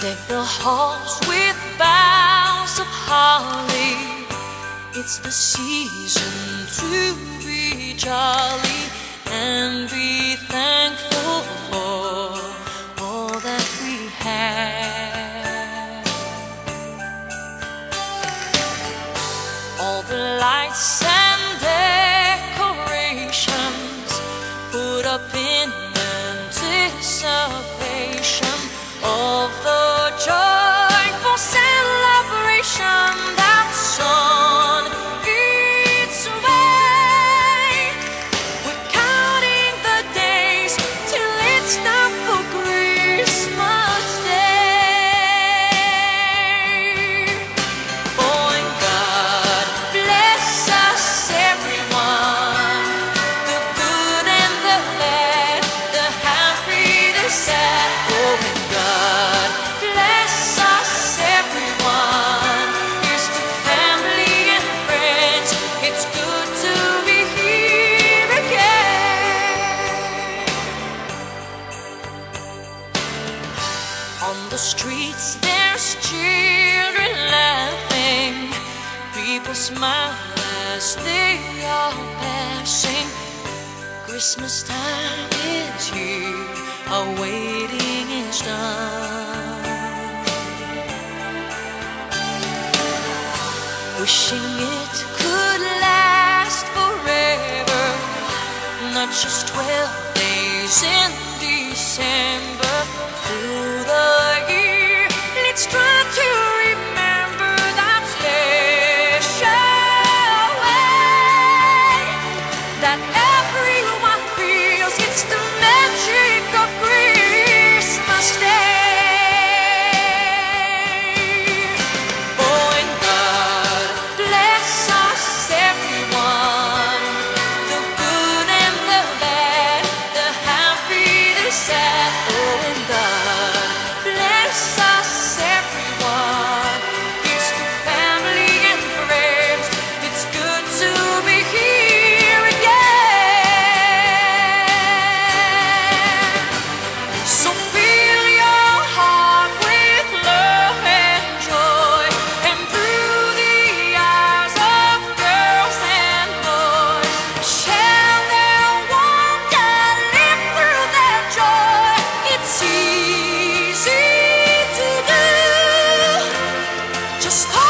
Deck the halls with boughs of holly. It's the season to be jolly and be the streets, there's children laughing. People smile as they are passing. Christmas time is here, our waiting is done. Wishing it could last forever, not just 12 days in December. just